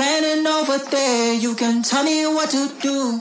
standing over there. You can tell me what to do.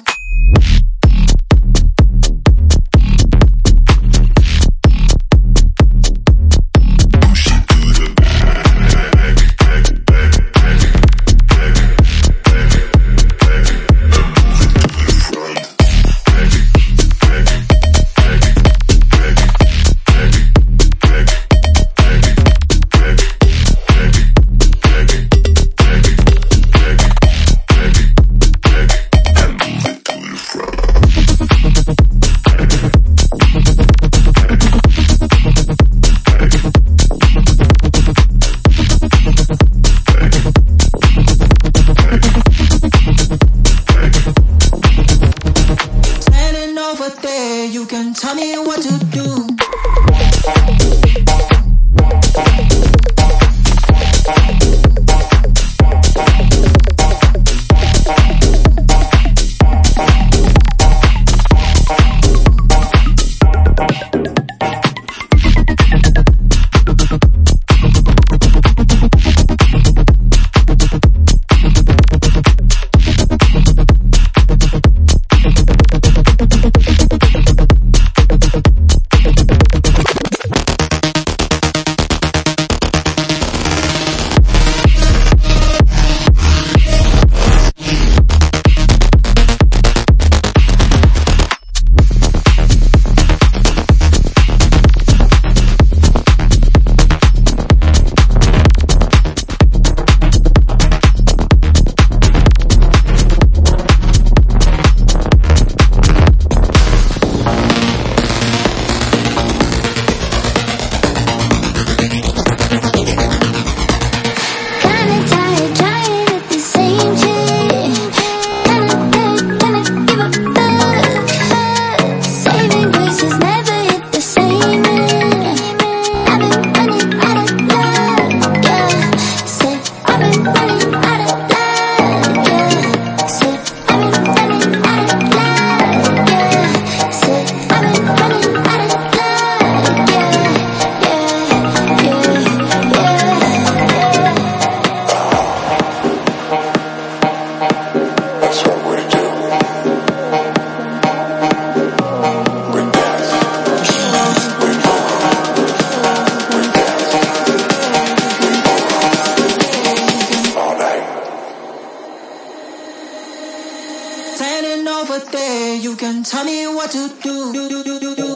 standing over there. You can tell me what to do. do, do, do